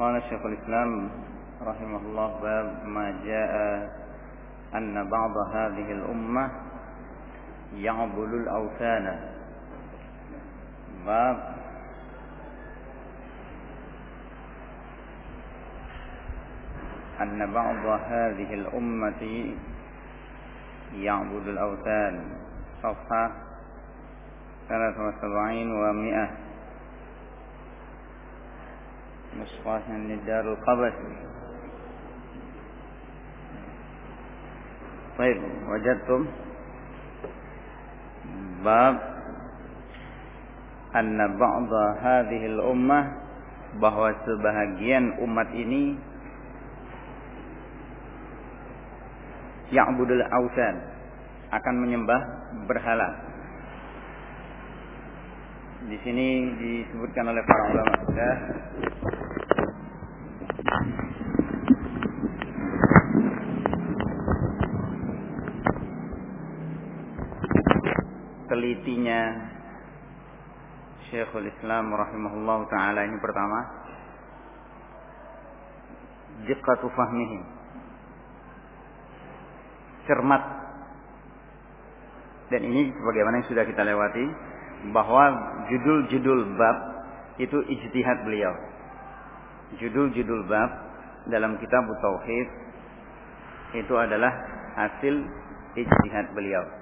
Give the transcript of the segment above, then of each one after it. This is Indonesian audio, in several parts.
قال شيخ الإسلام رحمه الله باب ما جاء أن بعض هذه الأمة يعبد الأوثان. باب أن بعض هذه الأمة يعبد الأوثان. صفحة 73 و100 نسخة من دار القبس طيب وجدتم باب أن بعض هذه الأمة bahwa sebahagian umat ini ya'budul ausan akan menyembah berhala. Di sini disebutkan oleh para ulama sudah telitinya Syekhul Islam rahimahullah taala. Ini pertama. Diqqatu fahmihim cermat. Dan ini sebagaimana yang sudah kita lewati bahwa judul-judul bab itu ijtihad beliau. Judul-judul bab dalam kitab tauhid itu adalah hasil ijtihad beliau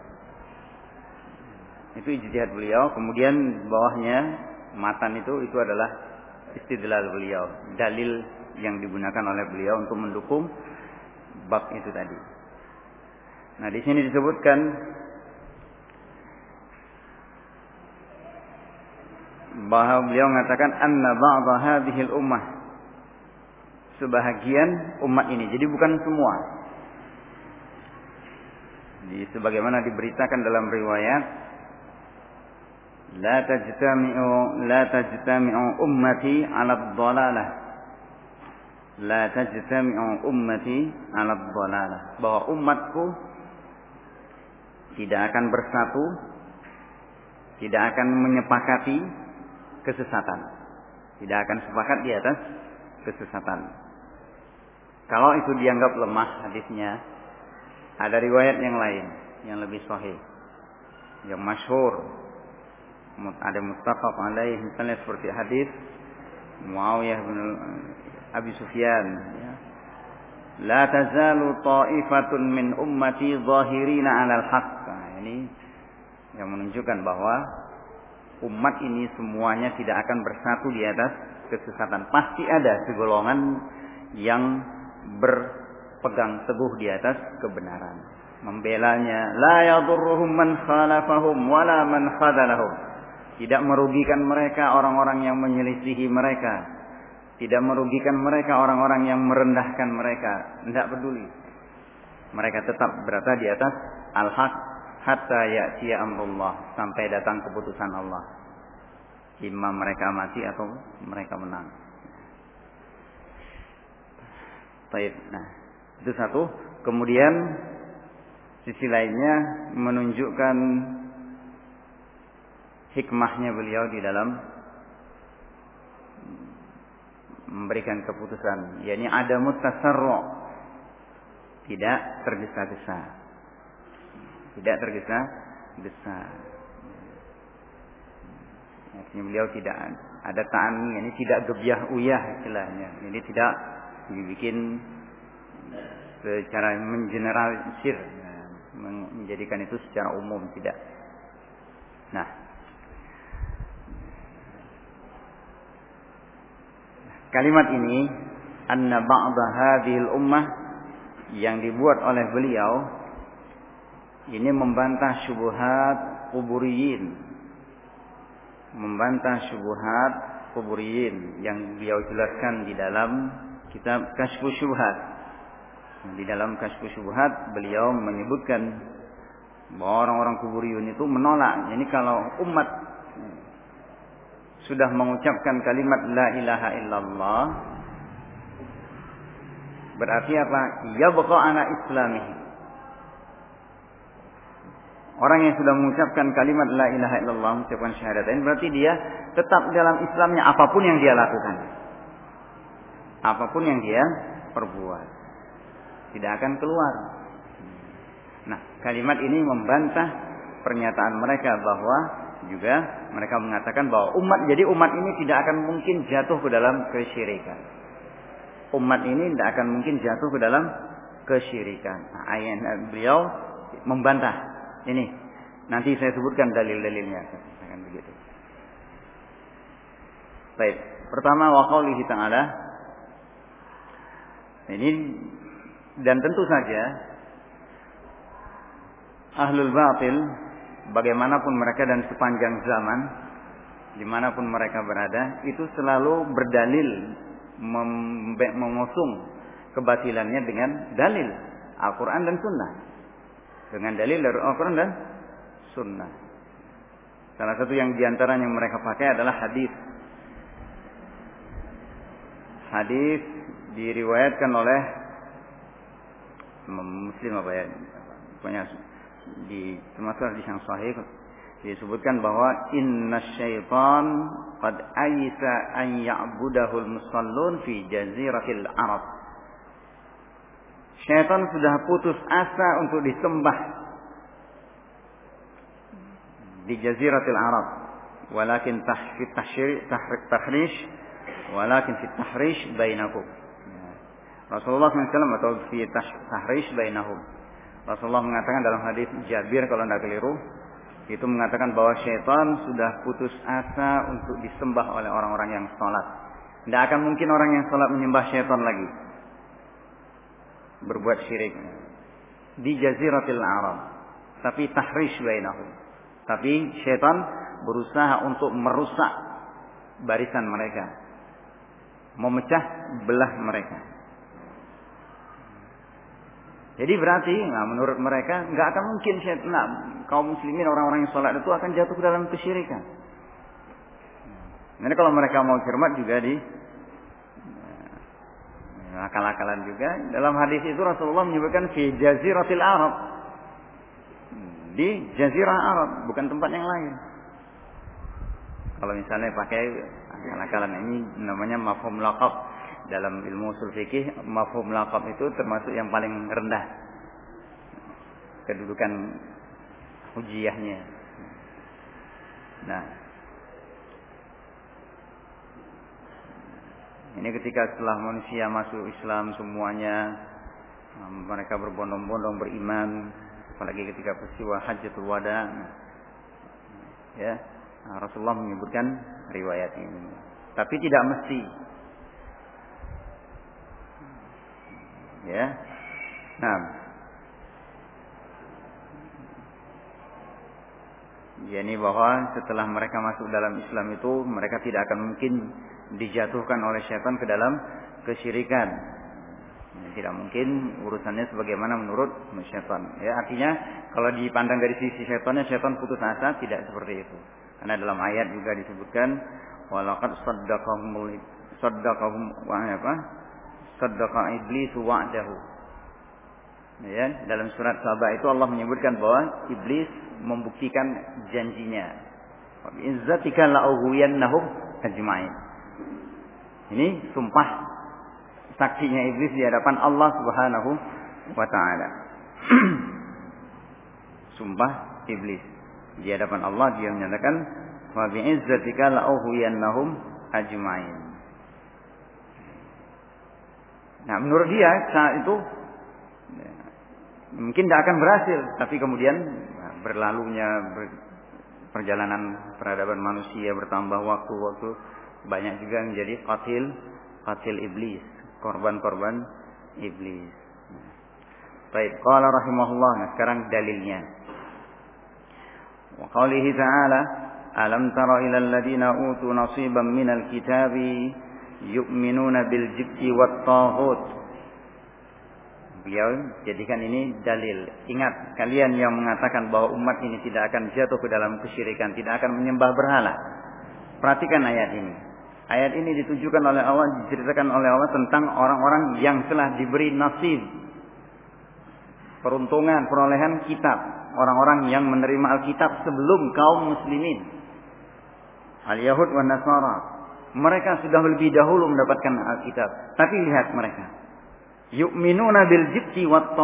itu ijtihad beliau. Kemudian bawahnya matan itu itu adalah istidlal beliau. Dalil yang digunakan oleh beliau untuk mendukung bab itu tadi. Nah di sini disebutkan bahwa beliau mengatakan anna ba'dha hadhihi ummah. Sebahagian umat ini. Jadi bukan semua. Di sebagaimana diberitakan dalam riwayat la tajtami'u la tajtami'u ummati 'ala dhalalah la tajtami'u ummati 'ala dhalalah bahwa umatku tidak akan bersatu tidak akan menyepakati kesesatan. Tidak akan sepakat di atas kesesatan. Kalau itu dianggap lemah hadisnya ada riwayat yang lain yang lebih sahih yang masyhur ada mustaqab alaih misalnya seperti hadis Muawiyah bin Abi Sufyan ya. La tazalu ta'ifatun min ummati zahirina 'alal haqq. Nah, ini yang menunjukkan bahwa umat ini semuanya tidak akan bersatu di atas kesesatan. Pasti ada segolongan yang berpegang teguh di atas kebenaran. Membelanya la yadurruhum man khalafahum wala man khadalahum tidak merugikan mereka orang-orang yang menyelisihi mereka. Tidak merugikan mereka orang-orang yang merendahkan mereka. Tidak peduli. Mereka tetap berada di atas al-haq hatta ya'tiya amrullah sampai datang keputusan Allah. Imam mereka mati atau mereka menang. Baik. Nah, itu satu. Kemudian sisi lainnya menunjukkan hikmahnya beliau di dalam memberikan keputusan. Yakni ada mutasarru. Tidak tergesa-gesa. Tidak tergesa-gesa. Artinya beliau tidak ada ta'ani ini tidak gebyah uyah istilahnya. Ini tidak dibikin secara mengeneralisir menjadikan itu secara umum tidak. Nah Kalimat ini anna ba'da hadhil ummah yang dibuat oleh beliau ini membantah syubhat kuburiyin. Membantah syubhat kuburiyin yang beliau jelaskan di dalam kitab Kashfu Syubhat. Di dalam Kashfu Syubhat beliau menyebutkan bahwa orang-orang kuburiyun itu menolak. Ini kalau umat sudah mengucapkan kalimat la ilaha illallah berarti apa? Ya baqa anak islami. Orang yang sudah mengucapkan kalimat la ilaha illallah, mengucapkan syahadatain berarti dia tetap dalam Islamnya apa pun yang dia lakukan. apa pun yang dia perbuat. Tidak akan keluar. Nah, kalimat ini membantah pernyataan mereka bahwa juga mereka mengatakan bahwa umat jadi umat ini tidak akan mungkin jatuh ke dalam kesyirikan. Umat ini tidak akan mungkin jatuh ke dalam kesyirikan. Nah, ayat beliau membantah ini. Nanti saya sebutkan dalil-dalilnya. Akan begitu. Baik. Pertama wa qaulihi ta'ala ini dan tentu saja ahlul batil bagaimanapun mereka dan sepanjang zaman di mana pun mereka berada itu selalu berdalil mengusung kebatilannya dengan dalil Al-Quran dan Sunnah. Dengan dalil dari Al-Quran dan Sunnah. Salah satu yang di antaranya yang mereka pakai adalah hadis. Hadis diriwayatkan oleh Muslim apa ya? Pokoknya di termasuk di yang sahih disebutkan bahwa inna syaitan qad ayisa an ya'budahul musallun fi jaziratil arab syaitan sudah putus asa untuk disembah di jaziratil arab walakin tahfid tahsyir tahrik tahrish walakin fi tahrish bainakum Rasulullah SAW atau fi tahrish bainahum. Rasulullah mengatakan dalam hadis Jabir kalau tidak keliru itu mengatakan bahwa syaitan sudah putus asa untuk disembah oleh orang-orang yang sholat. Tidak akan mungkin orang yang sholat menyembah syaitan lagi. Berbuat syirik. Di jaziratil Arab. Tapi tahrish bainahum. Tapi syaitan berusaha untuk merusak barisan mereka. Memecah belah mereka. Jadi berarti, nah menurut mereka nggak akan mungkin syaitan, nah, kaum muslimin orang-orang yang sholat itu akan jatuh ke dalam kesyirikan. Jadi kalau mereka mau firman juga di nah, akal-akalan juga. Dalam hadis itu Rasulullah menyebutkan fi jaziratil Arab. Di jazirah Arab, bukan tempat yang lain. Kalau misalnya pakai akal-akalan ini namanya mafhum laqab dalam ilmu usul fikih mafhum laqab itu termasuk yang paling rendah. Kedudukan hujiyahnya. Nah, ini ketika setelah manusia masuk Islam semuanya mereka berbondong-bondong beriman. Apalagi ketika peristiwa Hajjatul Wada. Ya. Rasulullah menyebutkan riwayat ini. Tapi tidak mesti Ya. Nah. Yani bahwa setelah mereka masuk dalam Islam itu mereka tidak akan mungkin dijatuhkan oleh syaitan ke dalam kesyirikan. Tidak mungkin urusannya sebagaimana menurut syaitan. Ya, artinya kalau dipandang dari sisi syaitannya, syaitan putus asa tidak seperti itu. Karena dalam ayat juga disebutkan walaqad saddaqahum saddaqahum apa? Saddaqa iblis wa'dahu. Ya, dalam surat Sabah itu Allah menyebutkan bahwa iblis membuktikan janjinya. Izzatika la'ughwiyannahum ajma'in. Ini sumpah saksinya iblis di hadapan Allah Subhanahu wa taala. sumpah iblis di hadapan Allah dia menyatakan wa bi'izzatika la'ughwiyannahum ajma'in. Nah, menurut dia saat itu ya, mungkin tidak akan berhasil, tapi kemudian ya, berlalunya ber, perjalanan peradaban manusia bertambah waktu-waktu banyak juga yang menjadi qatil qatil iblis, korban-korban iblis. Baik, qala rahimahullah. Nah, sekarang dalilnya. Wa ta'ala, "Alam tara ila alladziina utu nasiban minal kitabi yu'minuna bil jibti wat taghut. Beliau jadikan ini dalil. Ingat kalian yang mengatakan bahwa umat ini tidak akan jatuh ke dalam kesyirikan, tidak akan menyembah berhala. Perhatikan ayat ini. Ayat ini ditujukan oleh Allah, diceritakan oleh Allah tentang orang-orang yang telah diberi nasib. Peruntungan, perolehan kitab. Orang-orang yang menerima Alkitab sebelum kaum muslimin. Al-Yahud wa Nasara Mereka sudah lebih dahulu mendapatkan Alkitab. Tapi lihat mereka. Yu'minuna bil jibti wat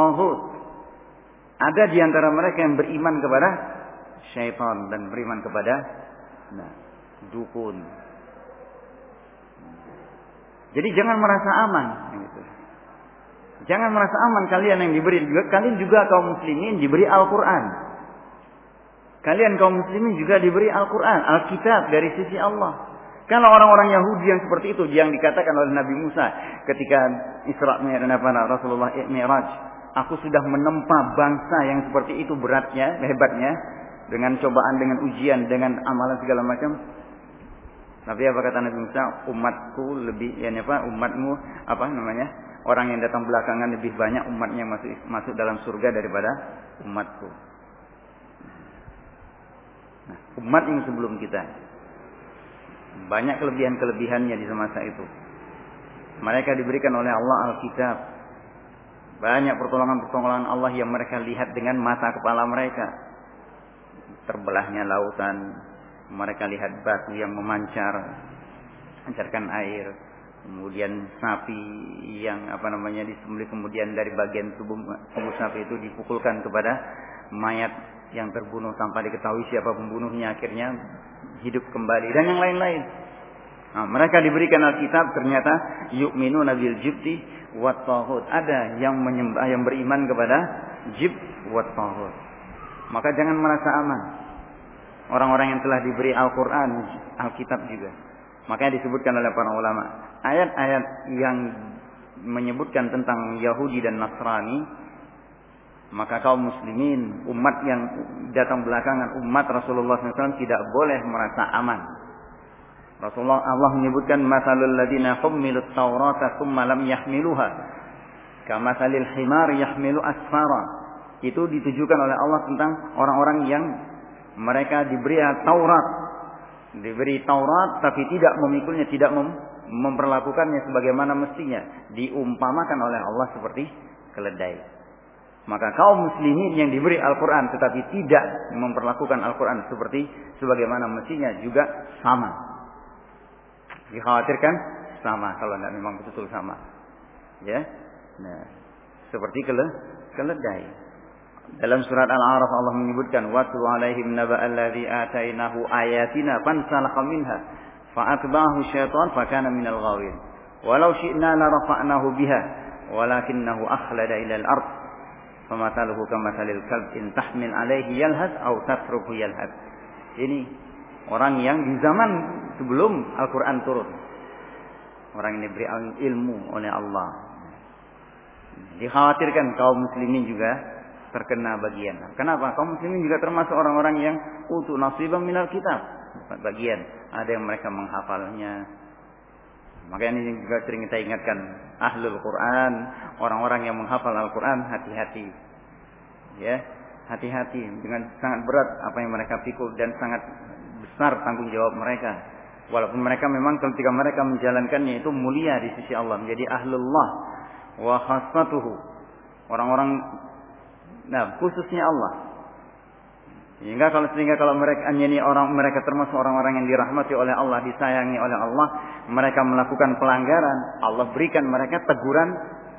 Ada di antara mereka yang beriman kepada syaitan dan beriman kepada nah, dukun. Jadi jangan merasa aman. Gitu. Jangan merasa aman kalian yang diberi juga kalian juga kaum muslimin diberi Al-Qur'an. Kalian kaum muslimin juga diberi Al-Qur'an, Alkitab dari sisi Allah. Kalau orang-orang Yahudi yang seperti itu yang dikatakan oleh Nabi Musa ketika Isra Mi'raj Rasulullah Mi'raj, aku sudah menempa bangsa yang seperti itu beratnya, hebatnya dengan cobaan, dengan ujian, dengan amalan segala macam. Tapi apa kata Nabi Musa? Umatku lebih, ya apa? Umatmu apa namanya? Orang yang datang belakangan lebih banyak umatnya masuk masuk dalam surga daripada umatku. Nah, umat yang sebelum kita banyak kelebihan-kelebihannya di masa itu. Mereka diberikan oleh Allah Alkitab. Banyak pertolongan-pertolongan Allah yang mereka lihat dengan mata kepala mereka. Terbelahnya lautan, mereka lihat batu yang memancar, mancarkan air, kemudian sapi yang apa namanya disembelih kemudian dari bagian tubuh tubuh sapi itu dipukulkan kepada mayat yang terbunuh tanpa diketahui siapa pembunuhnya akhirnya hidup kembali dan yang lain-lain. Nah, mereka diberikan Alkitab ternyata yu'minu nabil jibti wat Ada yang menyembah yang beriman kepada jib wat Maka jangan merasa aman. Orang-orang yang telah diberi Al-Qur'an, Alkitab juga. Makanya disebutkan oleh para ulama, ayat-ayat yang menyebutkan tentang Yahudi dan Nasrani maka kaum muslimin, umat yang datang belakangan, umat Rasulullah SAW tidak boleh merasa aman. Rasulullah Allah menyebutkan masalul ladina hummilut taurata thumma lam yahmiluha. Kama salil himar yahmilu asfara. Itu ditujukan oleh Allah tentang orang-orang yang mereka diberi Taurat. Diberi Taurat tapi tidak memikulnya, tidak mem memperlakukannya sebagaimana mestinya. Diumpamakan oleh Allah seperti keledai. Maka kaum muslimin yang diberi Al-Quran tetapi tidak memperlakukan Al-Quran seperti sebagaimana mestinya juga sama. Dikhawatirkan sama kalau tidak memang betul-betul sama. Ya, nah, seperti kele keledai. Dalam surat Al-A'raf Allah menyebutkan watu alaihim naba alladhi atainahu ayatina fansalakha minha fa'atba'ahu syaitan fakana minal ghawin. Walau syi'na la rafa'nahu biha walakinnahu akhlada ila al-ard Famataluhu kamasalil kalb in tahmil alaihi yalhas au tatruku yalhas. Ini orang yang di zaman sebelum Al-Quran turun. Orang ini beri ilmu oleh Allah. Dikhawatirkan kaum muslimin juga terkena bagian. Kenapa? Kaum muslimin juga termasuk orang-orang yang utuh nasibah minal kitab. Bagian. Ada yang mereka menghafalnya, maka ini juga sering kita ingatkan ahlul Quran, orang-orang yang menghafal Al-Quran, hati-hati. Ya, hati-hati dengan sangat berat apa yang mereka pikul dan sangat besar tanggung jawab mereka. Walaupun mereka memang ketika mereka menjalankannya itu mulia di sisi Allah, menjadi ahlullah wa khassatuhu. Orang-orang nah khususnya Allah sehingga kalau sehingga kalau mereka ini orang mereka termasuk orang-orang yang dirahmati oleh Allah, disayangi oleh Allah, mereka melakukan pelanggaran, Allah berikan mereka teguran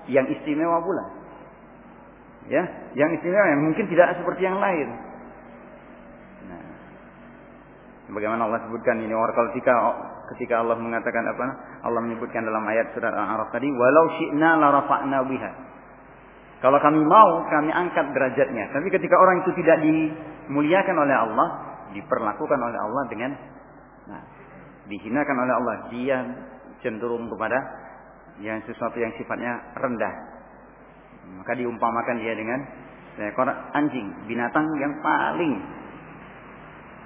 yang istimewa pula. Ya, yang istimewa yang mungkin tidak seperti yang lain. Nah, bagaimana Allah sebutkan ini orang ketika ketika Allah mengatakan apa? Allah menyebutkan dalam ayat surat Al-A'raf tadi, "Walau syi'na la rafa'na biha." Kalau kami mau, kami angkat derajatnya. Tapi ketika orang itu tidak dimuliakan oleh Allah, diperlakukan oleh Allah dengan nah, dihinakan oleh Allah, dia cenderung kepada yang sesuatu yang sifatnya rendah. Maka diumpamakan dia dengan seekor anjing, binatang yang paling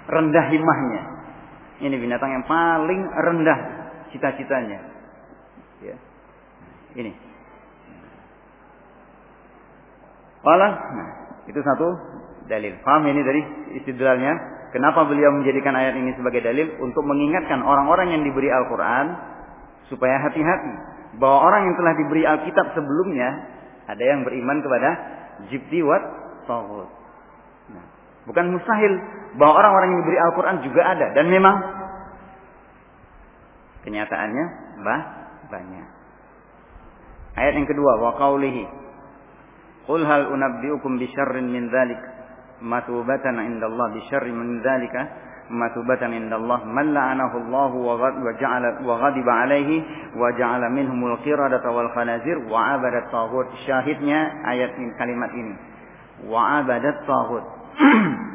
rendah himahnya. Ini binatang yang paling rendah cita-citanya. Ya. Ini Qala, nah, itu satu dalil. Paham ini dari istidlalnya? Kenapa beliau menjadikan ayat ini sebagai dalil untuk mengingatkan orang-orang yang diberi Al-Qur'an supaya hati-hati bahwa orang yang telah diberi Alkitab sebelumnya ada yang beriman kepada jibti wat. Nah, bukan mustahil bahwa orang-orang yang diberi Al-Qur'an juga ada dan memang kenyataannya bah banyak. Ayat yang kedua wa qaulihi Qul hal unabbiukum bi syarrin min dzalik matubatan indallah bi min dzalika matubatan indallah man la'anahu Allah wa ja'ala wa ghadiba alaihi wa ja'ala minhumul qiradata wal khanazir wa abadat taghut. Syahidnya ayat ini kalimat ini. Wa abadat taghut.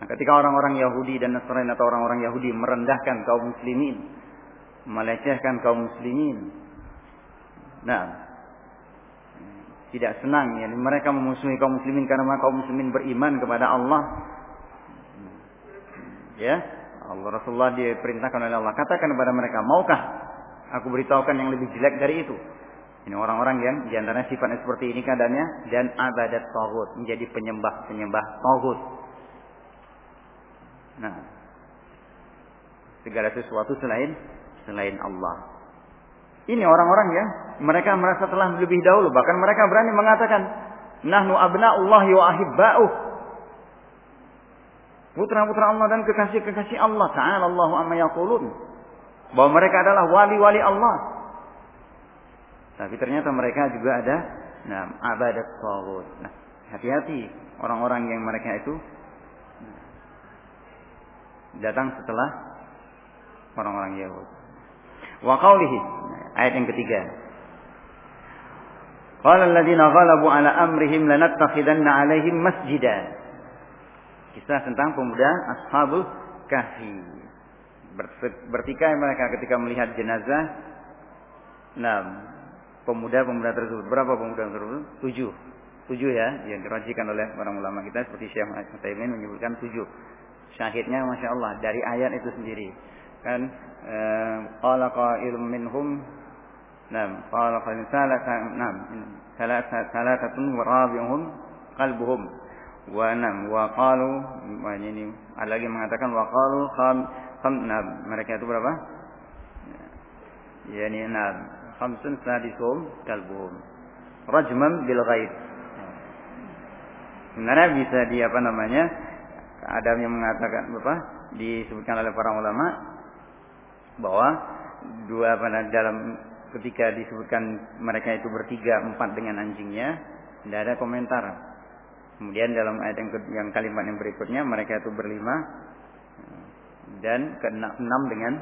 Nah, ketika orang-orang Yahudi dan Nasrani atau orang-orang Yahudi merendahkan kaum muslimin melecehkan kaum muslimin. Nah tidak senang ya. Mereka memusuhi kaum muslimin karena kaum muslimin beriman kepada Allah ya Allah Rasulullah diperintahkan oleh Allah katakan kepada mereka maukah aku beritahukan yang lebih jelek dari itu ini orang-orang yang di antaranya sifatnya seperti ini keadaannya dan abadat tauhid menjadi penyembah penyembah tauhid nah segala sesuatu selain selain Allah ini orang-orang yang mereka merasa telah lebih dahulu. Bahkan mereka berani mengatakan, Nahnu abna'ullah wa ahibba'uh. Putra-putra Allah dan kekasih-kekasih Allah. Ta'ala Allahu amma yaqulun. Bahwa mereka adalah wali-wali Allah. Tapi ternyata mereka juga ada nah, abadat tawud. Nah, hati-hati orang-orang yang mereka itu datang setelah orang-orang Yahudi. Wa qawlihi ayat yang ketiga. Qala alladziina ghalabu ala amrihim lanattakhidanna 'alaihim masjida. Kisah tentang pemuda Ashabul Kahfi. Bertikai mereka ketika melihat jenazah. Nah, pemuda-pemuda tersebut. Berapa pemuda tersebut? Tujuh. Tujuh ya, yang dirajikan oleh orang ulama kita seperti Syekh Muhammad menyebutkan tujuh. Syahidnya Masya Allah dari ayat itu sendiri. Kan qala qailun minhum Nam, qala qailun salasa nam salasa salasatun wa rabi'uhum qalbuhum wa nam wa qalu ini ada lagi mengatakan wa qalu kham kham nam mereka itu berapa? Yani nam khamsun sadisuhum kalbuhum. Rajman bil ghaib. Sebenarnya bisa di apa namanya ada yang mengatakan apa disebutkan oleh para ulama bahwa dua pada dalam ketika disebutkan mereka itu bertiga empat dengan anjingnya tidak ada komentar kemudian dalam ayat yang, yang kalimat yang berikutnya mereka itu berlima dan keenam dengan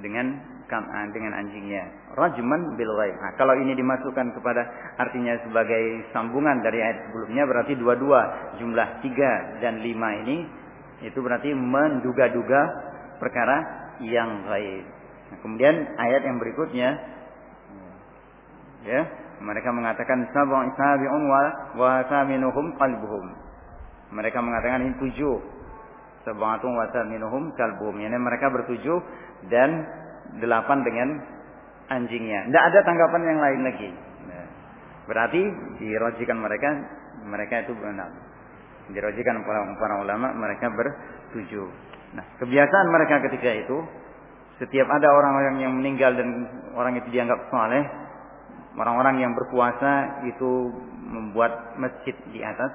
dengan ah, dengan anjingnya rajman bil ghaib nah, kalau ini dimasukkan kepada artinya sebagai sambungan dari ayat sebelumnya berarti dua-dua jumlah tiga dan lima ini itu berarti menduga-duga perkara yang gaib. Nah, kemudian ayat yang berikutnya ya, mereka mengatakan sab'un sabi'un wa wa thaminuhum qalbuhum. Mereka mengatakan ini tujuh. Sab'atun wa thaminuhum qalbuhum. Yani mereka bertujuh dan delapan dengan anjingnya. Tidak ada tanggapan yang lain lagi. Nah, berarti dirojikan mereka mereka itu benar. Dirojikan para, para ulama mereka bertujuh. Nah, kebiasaan mereka ketika itu, setiap ada orang-orang yang meninggal dan orang itu dianggap saleh, orang-orang yang berpuasa itu membuat masjid di atas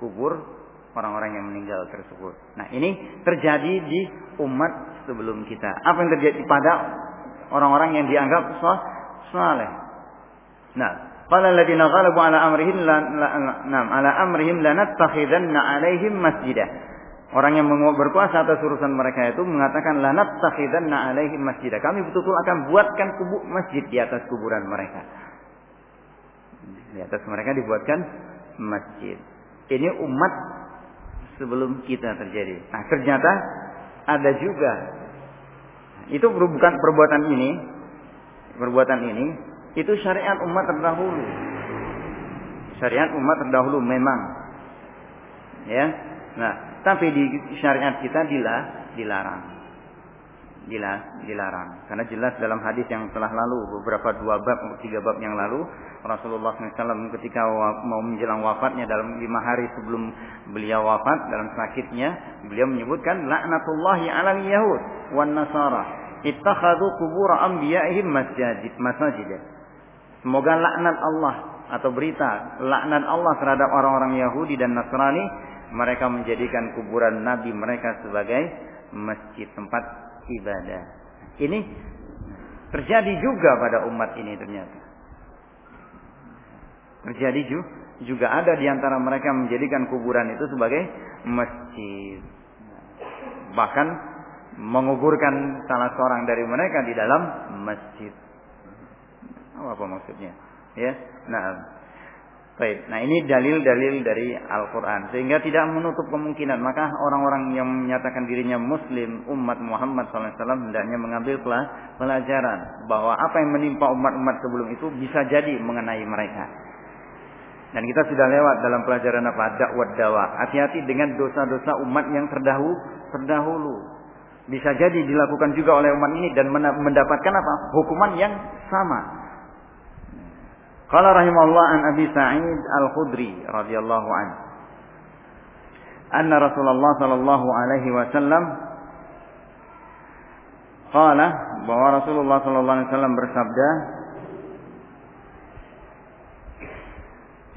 kubur orang-orang yang meninggal tersebut. Nah, ini terjadi di umat sebelum kita. Apa yang terjadi pada orang-orang yang dianggap saleh? Nah, qala alladziina ghalabu ala amrihim la, ala amrihim lanattakhidanna 'alaihim masjidah. Orang yang berkuasa atas urusan mereka itu mengatakan lanat takhidanna alaihim masjid. Kami betul-betul akan buatkan kubur masjid di atas kuburan mereka. Di atas mereka dibuatkan masjid. Ini umat sebelum kita terjadi. Nah, ternyata ada juga itu bukan perbuatan ini, perbuatan ini itu syariat umat terdahulu. Syariat umat terdahulu memang. Ya. Nah, tapi di syariat kita dilarang. Dilah, dilarang. Karena jelas dalam hadis yang telah lalu, beberapa dua bab, tiga bab yang lalu, Rasulullah SAW ketika mau menjelang wafatnya dalam lima hari sebelum beliau wafat dalam sakitnya, beliau menyebutkan laknatullahi ala yahud wan nasara ittakhadhu kubur anbiya'ihim masjid masajid. Semoga laknat Allah atau berita laknat Allah terhadap orang-orang Yahudi dan Nasrani mereka menjadikan kuburan nabi mereka sebagai masjid tempat ibadah. Ini terjadi juga pada umat ini ternyata. Terjadi juga ada di antara mereka menjadikan kuburan itu sebagai masjid. Bahkan menguburkan salah seorang dari mereka di dalam masjid. Apa maksudnya? Ya. Nah, Baik. Nah, ini dalil-dalil dari Al-Qur'an sehingga tidak menutup kemungkinan maka orang-orang yang menyatakan dirinya muslim umat Muhammad SAW hendaknya mengambil pelajaran bahwa apa yang menimpa umat-umat sebelum itu bisa jadi mengenai mereka. Dan kita sudah lewat dalam pelajaran apa? Dakwah dakwah. Hati-hati dengan dosa-dosa umat yang terdahulu, terdahulu. Bisa jadi dilakukan juga oleh umat ini dan mendapatkan apa? Hukuman yang sama. Qala rahimahullah an Abi Sa'id Al-Khudri radhiyallahu anhu. Anna Rasulullah sallallahu alaihi wasallam qala bahwa Rasulullah sallallahu alaihi wasallam bersabda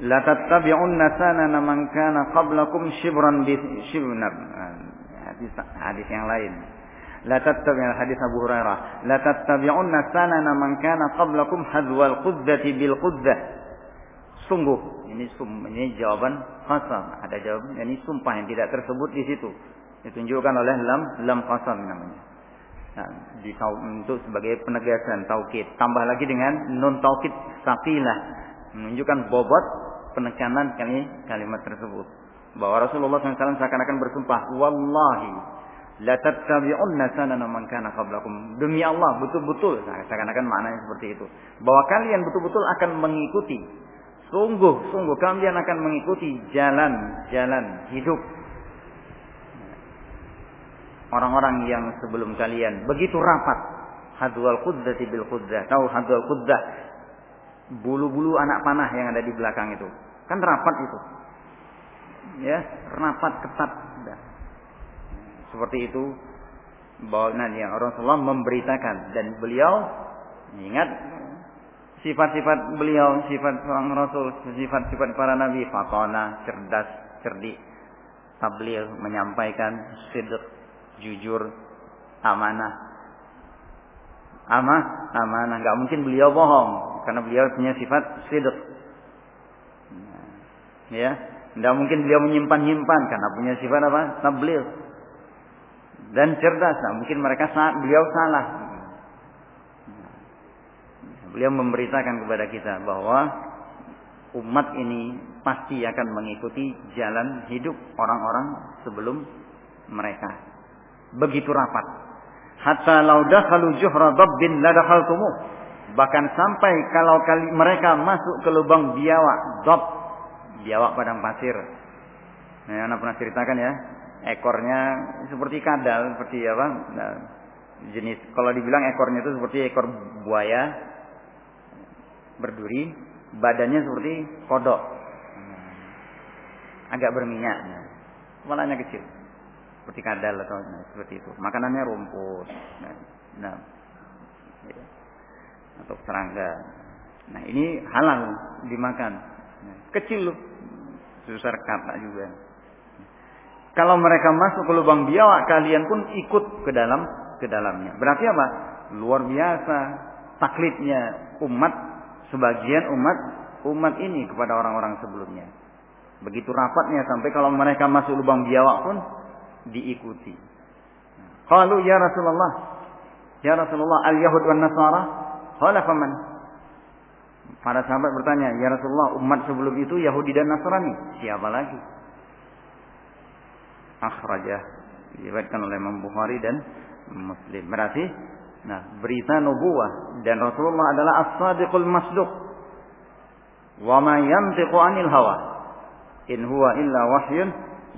La tattabi'unna sanana man kana qablakum shibran bi shibran. Hadis hadis yang lain. La tattabi'un hadis Abu Hurairah. La tattabi'unna sanana man kana qablakum hadwal qudzati bil qudzah. Sungguh, ini sum, ini jawaban qasam. Ada jawaban ini sumpah yang tidak tersebut di situ. Ditunjukkan oleh lam lam qasam namanya. Nah, di untuk sebagai penegasan taukid. Tambah lagi dengan nun taukid saqilah menunjukkan bobot penekanan kali kalimat tersebut. Bahwa Rasulullah SAW seakan-akan bersumpah, Wallahi, La tattabi'unna sanana man kana qablakum. Demi Allah, betul-betul nah, seakan-akan maknanya seperti itu. Bahwa kalian betul-betul akan mengikuti. Sungguh, sungguh kalian akan mengikuti jalan-jalan hidup. Orang-orang yang sebelum kalian. Begitu rapat. Hadwal qudzati bil qudzah tahu hadwal qudzah bulu-bulu anak panah yang ada di belakang itu. Kan rapat itu. Ya rapat ketat seperti itu bahwa nanti Rasulullah memberitakan dan beliau ingat sifat-sifat beliau, sifat seorang Rasul, sifat-sifat para nabi, fakona, cerdas, cerdik, tabligh, menyampaikan, sidq, jujur, amanah. Amah, amanah. Enggak mungkin beliau bohong karena beliau punya sifat sidq. Ya, enggak mungkin beliau menyimpan-nyimpan karena punya sifat apa? Tabligh dan cerdas. Nah, mungkin mereka beliau salah. Beliau memberitakan kepada kita bahwa umat ini pasti akan mengikuti jalan hidup orang-orang sebelum mereka. Begitu rapat. Hatta laudah kalau juhra dabbin ladakhaltumu. Bahkan sampai kalau kali mereka masuk ke lubang biawak, dob, biawak padang pasir. Nah, anak pernah ceritakan ya, ekornya seperti kadal, seperti apa? Nah, jenis kalau dibilang ekornya itu seperti ekor buaya berduri, badannya seperti kodok, agak berminyak, kepalanya kecil, seperti kadal atau nah, seperti itu. Makanannya rumput, nah, nah atau serangga. Nah ini halal dimakan, kecil loh, susah kata juga. Kalau mereka masuk ke lubang biawak, kalian pun ikut ke dalam ke dalamnya. Berarti apa? Luar biasa taklidnya umat sebagian umat umat ini kepada orang-orang sebelumnya. Begitu rapatnya sampai kalau mereka masuk lubang biawak pun diikuti. Kalau ya Rasulullah, ya Rasulullah al-Yahud wan Nasara, khalafaman. Para sahabat bertanya, ya Rasulullah, umat sebelum itu Yahudi dan Nasrani, siapa lagi? Akhrajah diriwayatkan oleh Imam Bukhari dan Muslim. Berarti nah berita nubuwah dan Rasulullah adalah as-sadiqul masduq. Wa ma yantiqu 'anil hawa. In huwa illa wahyun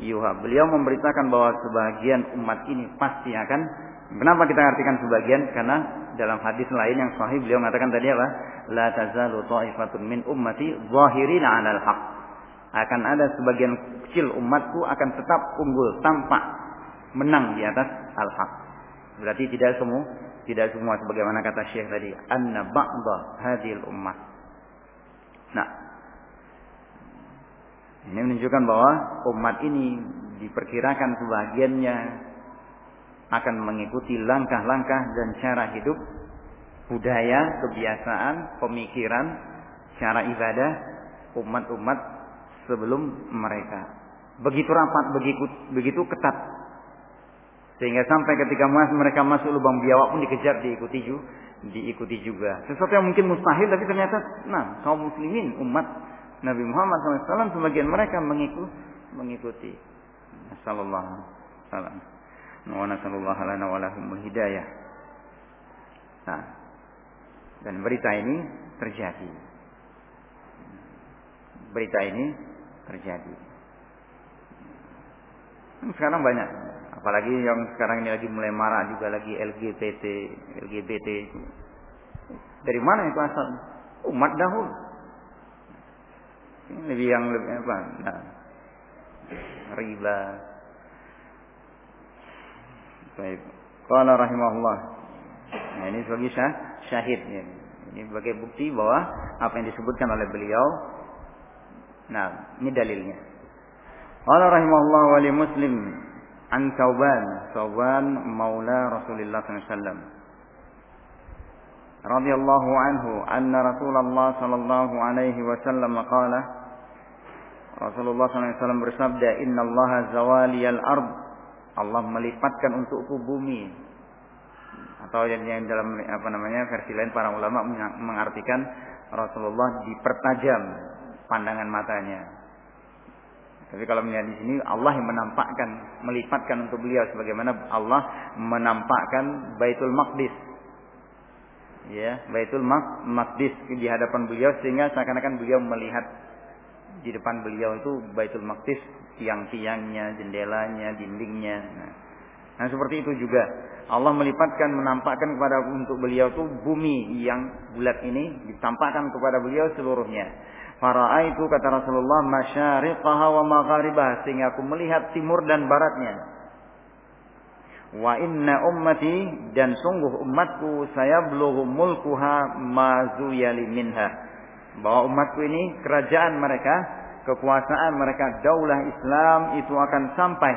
yuha. Beliau memberitakan bahwa sebagian umat ini pasti akan Kenapa kita artikan sebagian? Karena dalam hadis lain yang sahih beliau mengatakan tadi apa? La tazalu ta'ifatun min ummati zahirina 'alal haqq akan ada sebagian kecil umatku akan tetap unggul tampak menang di atas al-haq. Berarti tidak semua tidak semua sebagaimana kata Syekh tadi, anna ba'dha hadhil ummah. Nah, ini menunjukkan bahwa umat ini diperkirakan sebagiannya akan mengikuti langkah-langkah dan cara hidup, budaya, kebiasaan, pemikiran, cara ibadah umat-umat sebelum mereka. Begitu rapat, begitu begitu ketat. Sehingga sampai ketika mereka masuk lubang biawak pun dikejar, diikuti juga, diikuti juga. Sesuatu yang mungkin mustahil tapi ternyata nah, kaum muslimin umat Nabi Muhammad SAW sebagian mereka mengikuti mengikuti. Sallallahu alaihi wa lana wa hidayah. Nah, dan berita ini terjadi. Berita ini terjadi. Sekarang banyak, apalagi yang sekarang ini lagi mulai marah juga lagi LGBT, LGBT. Dari mana itu asal? Umat dahulu. Lebih yang lebih apa? Nah, riba, Baik. Qala rahimahullah. Nah, ini sebagai syah, syahid ya. Ini sebagai bukti bahwa apa yang disebutkan oleh beliau nah, ini dalilnya. Qala rahimahullah wa li Muslim an Sauban, Sauban maula Rasulullah sallallahu alaihi wasallam. Radhiyallahu anhu anna Rasulullah sallallahu alaihi wasallam qala Rasulullah SAW bersabda, Inna Allah zawaliyal ard Allah melipatkan untukku bumi atau yang dalam apa namanya versi lain para ulama mengartikan Rasulullah dipertajam pandangan matanya. Tapi kalau melihat di sini Allah yang menampakkan, melipatkan untuk beliau sebagaimana Allah menampakkan Baitul Maqdis. Ya, Baitul Maqdis di hadapan beliau sehingga seakan-akan beliau melihat di depan beliau itu Baitul Maqdis tiang-tiangnya, jendelanya, dindingnya. Nah, nah seperti itu juga Allah melipatkan menampakkan kepada untuk beliau itu bumi yang bulat ini ditampakkan kepada beliau seluruhnya. Itu kata Rasulullah masyariqaha wa magharibah sehingga aku melihat timur dan baratnya. Wa inna ummati dan sungguh umatku saya belum mulkuha mazuyali minha. Bahwa umatku ini kerajaan mereka kekuasaan mereka daulah Islam itu akan sampai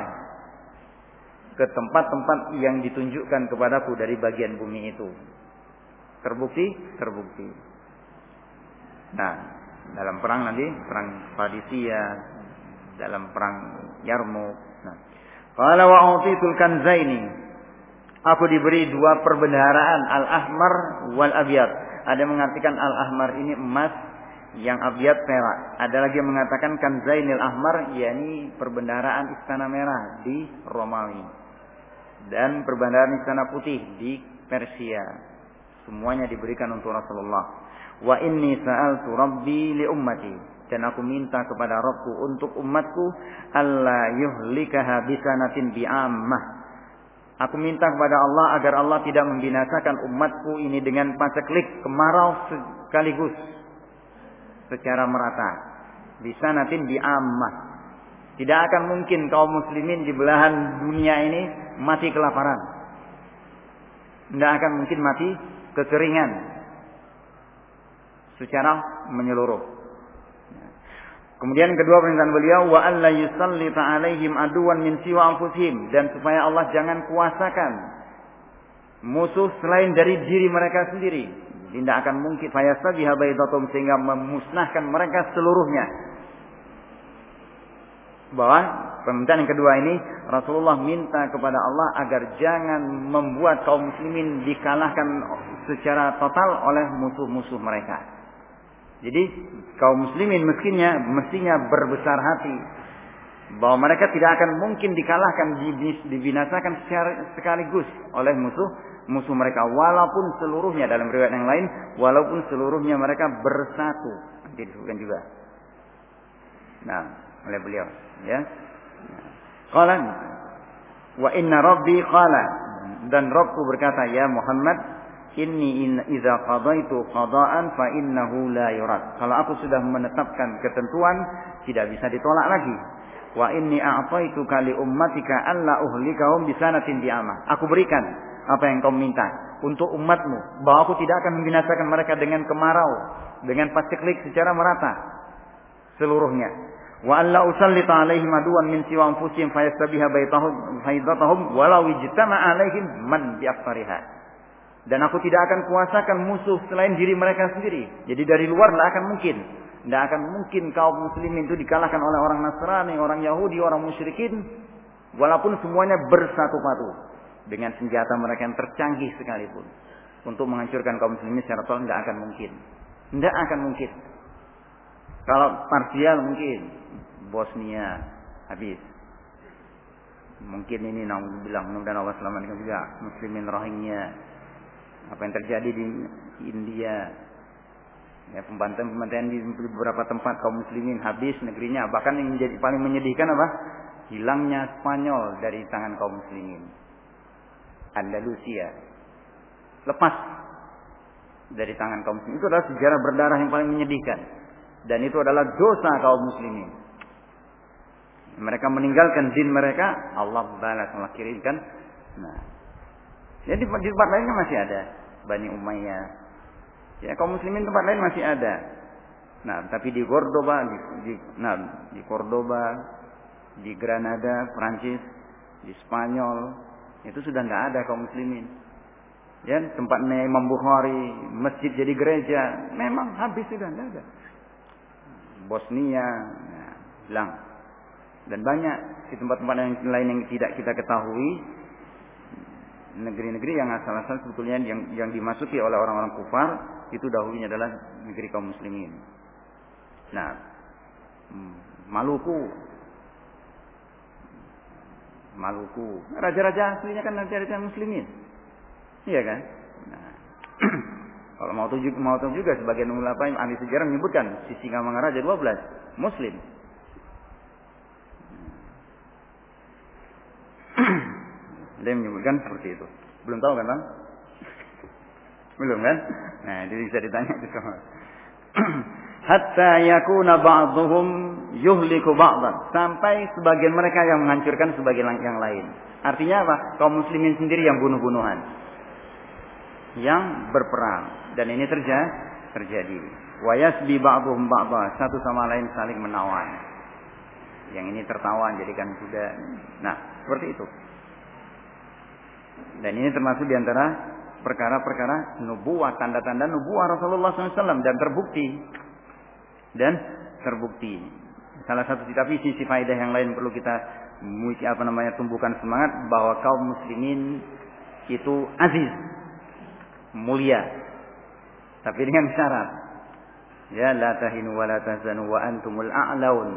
ke tempat-tempat yang ditunjukkan kepadaku dari bagian bumi itu. Terbukti? Terbukti. Nah, dalam perang nanti, perang Padisia, dalam perang Yarmouk. Nah, kalau wa utitul kanzaini. Aku diberi dua perbendaharaan, al-ahmar wal abyad. Ada yang mengartikan al-ahmar ini emas, yang abyad perak. Ada lagi yang mengatakan kan Zainil Ahmar yakni perbendaharaan Istana Merah di Romawi dan perbendaharaan Istana Putih di Persia. Semuanya diberikan untuk Rasulullah. Wa inni sa'altu rabbi li ummati dan aku minta kepada Rabbku untuk umatku Allah yuhlikaha bisanatin bi'ammah. Aku minta kepada Allah agar Allah tidak membinasakan umatku ini dengan paceklik kemarau sekaligus secara merata. Bisa nanti di ammah. Tidak akan mungkin kaum muslimin di belahan dunia ini mati kelaparan. Tidak akan mungkin mati kekeringan. Secara menyeluruh. Kemudian kedua perintah beliau wa alla yusallita alaihim aduwan min siwa anfusihim dan supaya Allah jangan kuasakan musuh selain dari diri mereka sendiri tidak akan mungkin fayastabiha baidatum sehingga memusnahkan mereka seluruhnya. Bahwa permintaan yang kedua ini Rasulullah minta kepada Allah agar jangan membuat kaum muslimin dikalahkan secara total oleh musuh-musuh mereka. Jadi kaum muslimin mestinya mestinya berbesar hati. Bahwa mereka tidak akan mungkin dikalahkan dibinasakan secara sekaligus oleh musuh musuh mereka. Walaupun seluruhnya dalam riwayat yang lain walaupun seluruhnya mereka bersatu. Nanti disebutkan juga. Nah oleh beliau ya. Qala wa inna rabbi qala. Dan Rabbku berkata ya Muhammad inni in idza qadaitu qada'an fa innahu la yurad. Kalau aku sudah menetapkan ketentuan tidak bisa ditolak lagi. Wa inni a'taitu kali ummatika alla uhlikahum bisanatin bi'amah aku berikan apa yang kau minta untuk umatmu bahwa aku tidak akan membinasakan mereka dengan kemarau dengan paceklik secara merata seluruhnya. Wa alla usallita alaihim aduwan min siwa anfusihim fayastabiha baitahum faidatahum walau ijtama alaihim man biaktariha dan aku tidak akan kuasakan musuh selain diri mereka sendiri. Jadi dari luar tidak akan mungkin. Tidak akan mungkin kaum muslimin itu dikalahkan oleh orang Nasrani orang Yahudi orang musyrikin. Walaupun semuanya bersatu padu dengan senjata mereka yang tercanggih sekalipun. Untuk menghancurkan kaum muslimin secara total tidak akan mungkin. Tidak akan mungkin. Kalau parsial mungkin. Bosnia habis. Mungkin ini namun bilang mudah-mudahan Allah selamatkan juga muslimin Rohingya. Apa yang terjadi di India? Ya pembantaian-pembantaian di beberapa tempat kaum muslimin habis negerinya bahkan yang menjadi paling menyedihkan apa? Hilangnya Spanyol dari tangan kaum muslimin. Andalusia. Lepas dari tangan kaum muslimin. Itu adalah sejarah berdarah yang paling menyedihkan. Dan itu adalah dosa kaum muslimin. Mereka meninggalkan din mereka, Allah balas kirimkan. Nah, jadi di tempat lainnya masih ada Bani Umayyah. Ya kaum muslimin tempat lain masih ada. Nah, tapi di Cordoba, di, di, nah, di Cordoba, di Granada, Prancis, di Spanyol, itu sudah nggak ada kaum muslimin. Ya, tempatnya Imam Bukhari, masjid jadi gereja, memang habis sudah nggak ada. Bosnia, nah, hilang. Dan banyak di tempat-tempat yang lain yang tidak kita ketahui negeri-negeri yang asal-asal sebetulnya yang yang dimasuki oleh orang-orang kufar itu dahulunya adalah negeri kaum muslimin. Nah, hmm, Maluku Maluku. Raja-raja aslinya kan raja-raja muslimin. Iya kan? Nah, kalau mau tahu juga, mau tahu juga sebagian ulama ahli sejarah menyebutkan sisi Raja 12 muslim. Dia menyebutkan seperti itu. Belum tahu kan bang? Belum kan? Nah, jadi bisa ditanya itu semua. Hatta yakuna ba'dhum yuhliku ba'dan. Sampai sebagian mereka yang menghancurkan sebagian yang lain. Artinya apa? Kaum muslimin sendiri yang bunuh-bunuhan. Yang berperang. Dan ini terjadi. terjadi. Wa yasbi ba'dhum. Satu sama lain saling menawan. Yang ini tertawan jadikan kuda. Nah, seperti itu. Dan ini termasuk di antara perkara-perkara nubuah, tanda-tanda nubuah Rasulullah SAW dan terbukti. Dan terbukti. Salah satu tapi sisi faedah yang lain perlu kita apa namanya tumbuhkan semangat bahwa kaum muslimin itu aziz, mulia. Tapi dengan syarat Ya la tahinu wa la tahzanu wa antumul a'laun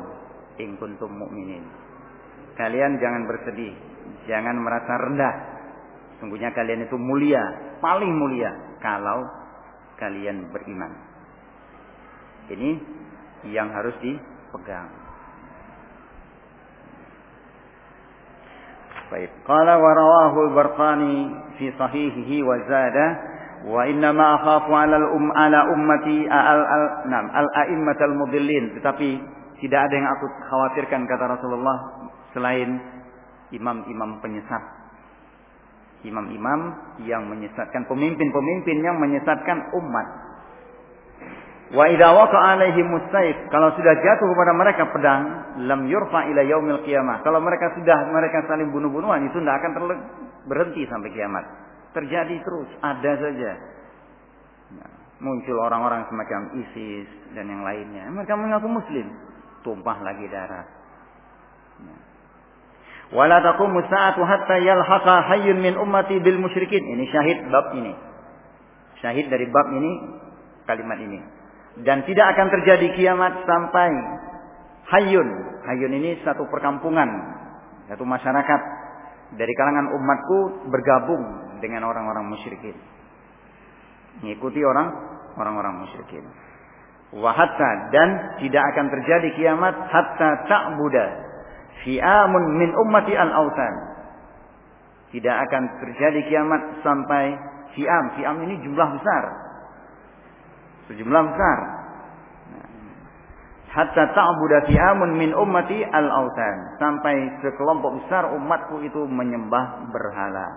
in kuntum mu'minin. Kalian jangan bersedih, jangan merasa rendah, Sungguhnya kalian itu mulia, paling mulia kalau kalian beriman. Ini yang harus dipegang. Baik. Qala wa rawahu al-Barqani fi sahihihi wa zada wa inna ma akhafu 'ala al-um ala ummati al al nam al a'immatal mudillin tetapi tidak ada yang aku khawatirkan kata Rasulullah selain imam-imam penyesat imam-imam yang menyesatkan pemimpin-pemimpin yang menyesatkan umat. Wa idza waqa'a alaihim kalau sudah jatuh kepada mereka pedang, lam yurfa ila yaumil qiyamah. Kalau mereka sudah mereka saling bunuh-bunuhan itu tidak akan berhenti sampai kiamat. Terjadi terus, ada saja. Nah, muncul orang-orang semacam ISIS dan yang lainnya. Mereka mengaku muslim, tumpah lagi darah. Wala taqumu sa'atu hatta yalhaqa hayyun min ummati bil musyrikin. Ini syahid bab ini. Syahid dari bab ini kalimat ini. Dan tidak akan terjadi kiamat sampai hayyun. Hayyun ini satu perkampungan, satu masyarakat dari kalangan umatku bergabung dengan orang-orang musyrikin. Mengikuti orang orang-orang musyrikin. Wahatta dan tidak akan terjadi kiamat hatta ta'buda fi'amun min ummati al-autan. Tidak akan terjadi kiamat sampai fi'am. Fi'am ini jumlah besar. Sejumlah besar. Hatta ta'buda fi'amun min ummati al-autan. Sampai sekelompok besar umatku itu menyembah berhala.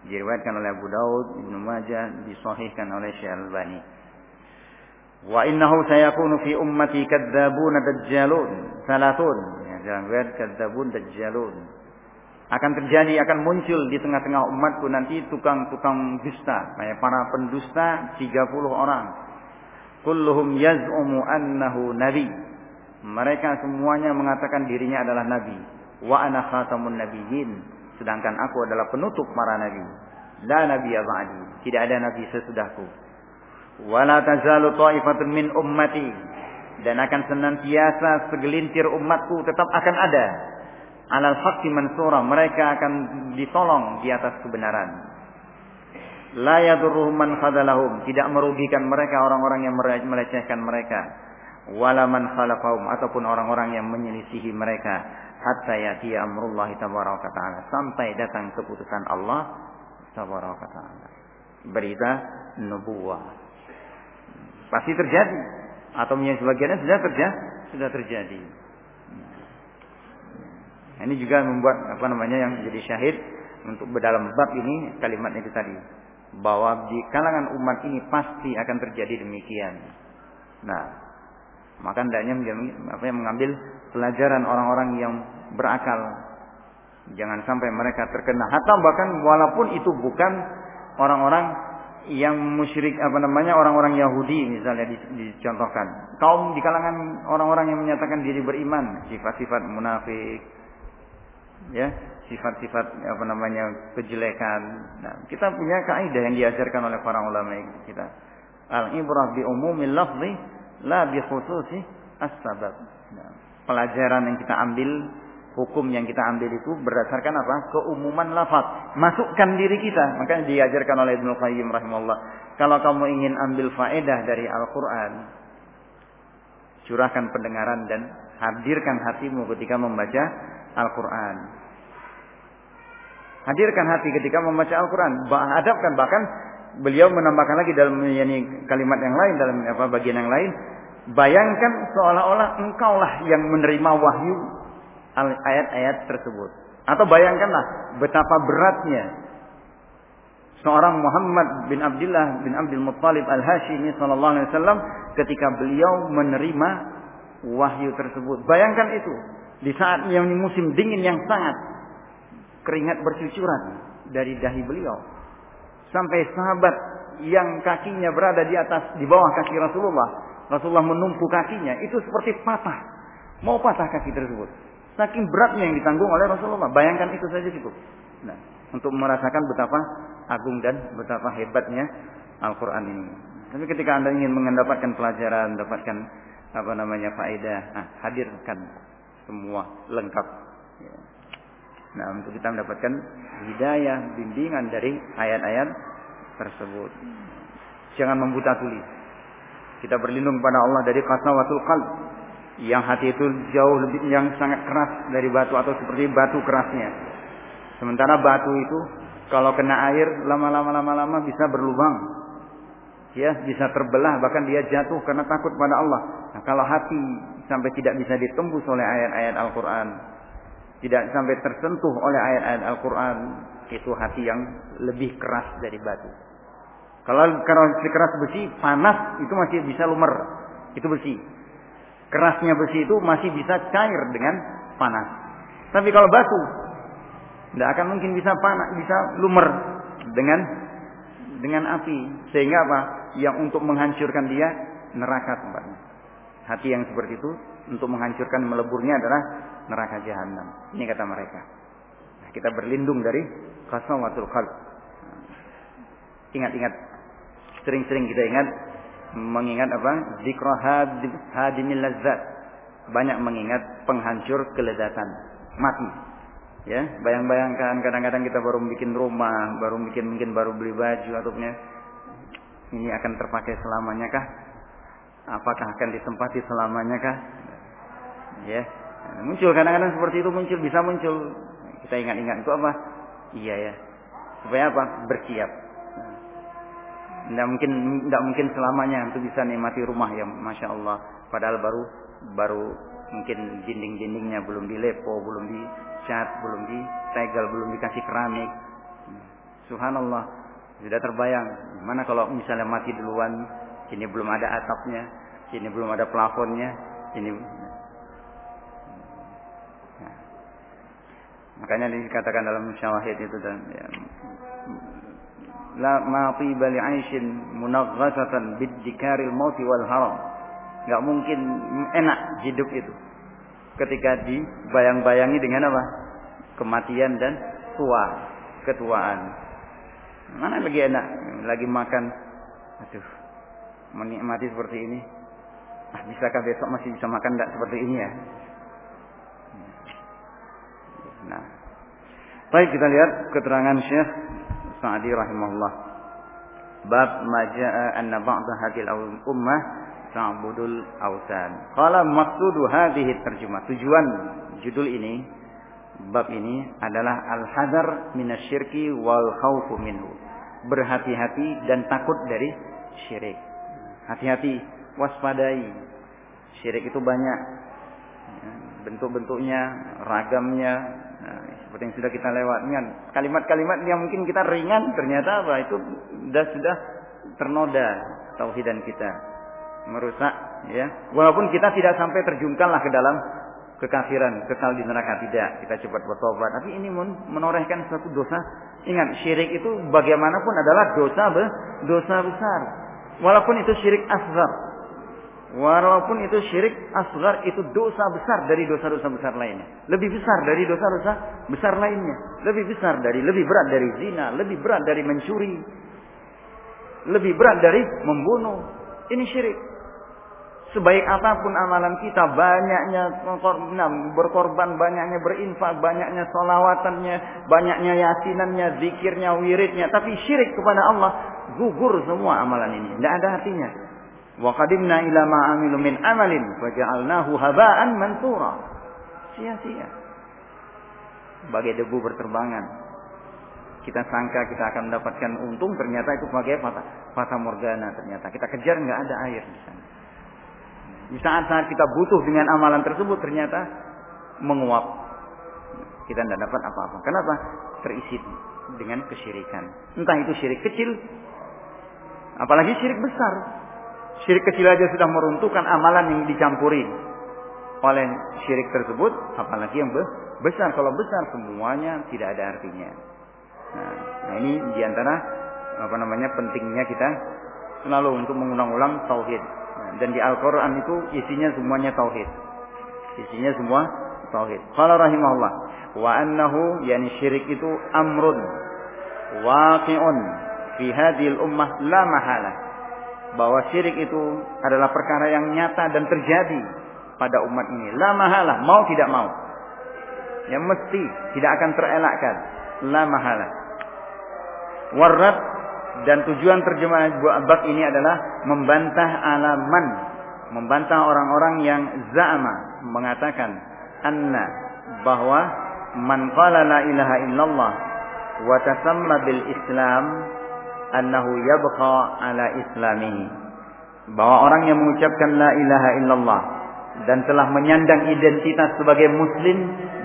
Diriwayatkan oleh Abu Daud, Ibnu Majah, disahihkan oleh Syekh Al-Albani. Wa innahu sayakunu fi ummati kadzabun dajjalun salatun. Ya, jangan lihat kadzabun dajjalun. Akan terjadi, akan muncul di tengah-tengah umatku nanti tukang-tukang dusta. Kayak para pendusta 30 orang. Kulluhum yaz'umu annahu nabi. Mereka semuanya mengatakan dirinya adalah nabi. Wa ana khatamun nabiyyin. Sedangkan aku adalah penutup para nabi. La nabiyya ba'di. Tidak ada nabi sesudahku wala tazalu ta'ifatun min ummati. Dan akan senantiasa segelintir umatku tetap akan ada. Alal haqqi mansura mereka akan ditolong di atas kebenaran. La yadurruhum man khadalahum. Tidak merugikan mereka orang-orang yang melecehkan mereka. Wala man khalafahum ataupun orang-orang yang menyelisihi mereka. Hatta yati amrullah tabaraka taala. Sampai datang keputusan Allah tabaraka taala. Berita nubuwah Pasti terjadi. Atau yang sebagiannya sudah terjadi, sudah terjadi. Nah, ini juga membuat apa namanya yang jadi syahid untuk dalam bab ini kalimat itu tadi bahwa di kalangan umat ini pasti akan terjadi demikian. Nah, maka hendaknya apa yang mengambil pelajaran orang-orang yang berakal. Jangan sampai mereka terkena hatta bahkan walaupun itu bukan orang-orang yang musyrik apa namanya orang-orang Yahudi misalnya dicontohkan. Kaum di kalangan orang-orang yang menyatakan diri beriman sifat-sifat munafik ya sifat-sifat apa namanya kejelekan. Nah kita punya kaidah yang diajarkan oleh para ulama kita al ibrah bi umumil lafzi la bi khususi as-sabab. Nah, pelajaran yang kita ambil hukum yang kita ambil itu berdasarkan apa? Keumuman lafaz. Masukkan diri kita. Makanya diajarkan oleh Ibnu Qayyim rahimahullah. Kalau kamu ingin ambil faedah dari Al-Quran, curahkan pendengaran dan hadirkan hatimu ketika membaca Al-Quran. Hadirkan hati ketika membaca Al-Quran. Hadapkan bahkan beliau menambahkan lagi dalam yani, kalimat yang lain dalam apa bagian yang lain. Bayangkan seolah-olah engkaulah yang menerima wahyu ayat-ayat tersebut. Atau bayangkanlah betapa beratnya seorang Muhammad bin Abdullah bin Abdul Muttalib Al-Hashimi sallallahu alaihi wasallam ketika beliau menerima wahyu tersebut. Bayangkan itu di saat yang musim dingin yang sangat keringat bercucuran dari dahi beliau sampai sahabat yang kakinya berada di atas di bawah kaki Rasulullah Rasulullah menumpu kakinya itu seperti patah mau patah kaki tersebut Saking beratnya yang ditanggung oleh Rasulullah. Bayangkan itu saja cukup. Nah, untuk merasakan betapa agung dan betapa hebatnya Al-Quran ini. Tapi ketika anda ingin mendapatkan pelajaran, mendapatkan apa namanya faedah, nah, hadirkan semua lengkap. Nah, untuk kita mendapatkan hidayah, bimbingan dari ayat-ayat tersebut. Jangan membuta tuli. Kita berlindung pada Allah dari kasnawatul qalb, yang hati itu jauh lebih yang sangat keras dari batu atau seperti batu kerasnya. Sementara batu itu kalau kena air lama-lama lama-lama bisa berlubang. Ya, bisa terbelah bahkan dia jatuh karena takut pada Allah. Nah, kalau hati sampai tidak bisa ditembus oleh ayat-ayat Al-Qur'an, tidak sampai tersentuh oleh ayat-ayat Al-Qur'an, itu hati yang lebih keras dari batu. Kalau kalau keras besi, panas itu masih bisa lumer. Itu besi kerasnya besi itu masih bisa cair dengan panas. Tapi kalau batu, tidak akan mungkin bisa panas, bisa lumer dengan dengan api. Sehingga apa? Yang untuk menghancurkan dia neraka tempatnya. Hati yang seperti itu untuk menghancurkan meleburnya adalah neraka jahanam. Ini kata mereka. Nah, kita berlindung dari kasawatul qalb. Ingat-ingat sering-sering kita ingat mengingat apa? Zikra hadimil lazzat. Banyak mengingat penghancur kelezatan. Mati. Ya, bayang-bayangkan kadang-kadang kita baru bikin rumah, baru bikin mungkin baru beli baju ataupun ini akan terpakai selamanya kah? Apakah akan ditempati selamanya kah? Ya. Muncul kadang-kadang seperti itu muncul, bisa muncul. Kita ingat-ingat itu apa? Iya ya. Supaya apa? Bersiap tidak mungkin tidak mungkin selamanya untuk bisa nikmati rumah yang masya Allah. Padahal baru baru mungkin dinding-dindingnya belum dilepo, belum dicat, belum ditegel, belum dikasih keramik. Subhanallah, sudah terbayang. Mana kalau misalnya mati duluan, Sini belum ada atapnya, sini belum ada plafonnya, sini nah. Makanya dikatakan dalam syawahid itu dan ya, la ma tiba li'aishin munaghasatan biddikaril mauti wal haram. Enggak mungkin enak hidup itu. Ketika dibayang-bayangi dengan apa? Kematian dan tua, ketuaan. Mana lagi enak? Lagi makan. Aduh, menikmati seperti ini. Ah, bisakah besok masih bisa makan tidak seperti ini ya? Nah, baik kita lihat keterangan Syekh Sa'di rahimahullah. Bab maja'a anna ba'da hadil ummah ta'budul awsan. Qala maqsudu hadhihi terjemah. Tujuan judul ini bab ini adalah al-hadar minasyirki wal khaufu minhu. Berhati-hati dan takut dari syirik. Hati-hati, waspadai. Syirik itu banyak bentuk-bentuknya, ragamnya. Seperti yang sudah kita lewatkan. Kalimat-kalimat yang mungkin kita ringan ternyata apa? Itu sudah sudah ternoda tauhidan kita. Merusak ya. Walaupun kita tidak sampai terjungkallah ke dalam kekafiran, kekal di neraka tidak. Kita cepat bertobat. Tapi ini menorehkan suatu dosa. Ingat, syirik itu bagaimanapun adalah dosa dosa besar. Walaupun itu syirik asgar. Walaupun itu syirik asgar itu dosa besar dari dosa-dosa besar lainnya. Lebih besar dari dosa-dosa besar lainnya. Lebih besar dari, lebih berat dari zina, lebih berat dari mencuri. Lebih berat dari membunuh. Ini syirik. Sebaik apa pun amalan kita, banyaknya berkorban, banyaknya berinfak, banyaknya solawatannya, banyaknya yasinannya, zikirnya, wiridnya. Tapi syirik kepada Allah, gugur semua amalan ini. Tidak ada artinya. Wa qadimna ila ma amilu min amalin faja'alnahu haba'an mansura. Sia-sia. Bagai debu berterbangan. Kita sangka kita akan mendapatkan untung, ternyata itu sebagai fata, fata morgana ternyata. Kita kejar nggak ada air di sana. Di saat-saat kita butuh dengan amalan tersebut ternyata menguap. Kita tidak dapat apa-apa. Kenapa? Terisi dengan kesyirikan. Entah itu syirik kecil, apalagi syirik besar. Syirik kecil aja sudah meruntuhkan amalan yang dicampuri oleh syirik tersebut, apalagi yang besar. Kalau besar semuanya tidak ada artinya. Nah, nah ini di antara apa namanya pentingnya kita selalu untuk mengulang-ulang tauhid dan di Al-Quran itu isinya semuanya tauhid. Isinya semua tauhid. Qala rahimahullah wa annahu yani syirik itu amrun waqi'un fi hadhil ummah la mahala. Bahwa syirik itu adalah perkara yang nyata dan terjadi pada umat ini. La mahala, mau tidak mau. Yang mesti tidak akan terelakkan. La mahala. Warad dan tujuan terjemah bab ini adalah membantah alaman, membantah orang-orang yang za'ama mengatakan anna bahwa man qala la ilaha illallah wa tasamma bil Islam annahu yabqa ala islamihi. Bahwa orang yang mengucapkan la ilaha illallah dan telah menyandang identitas sebagai muslim,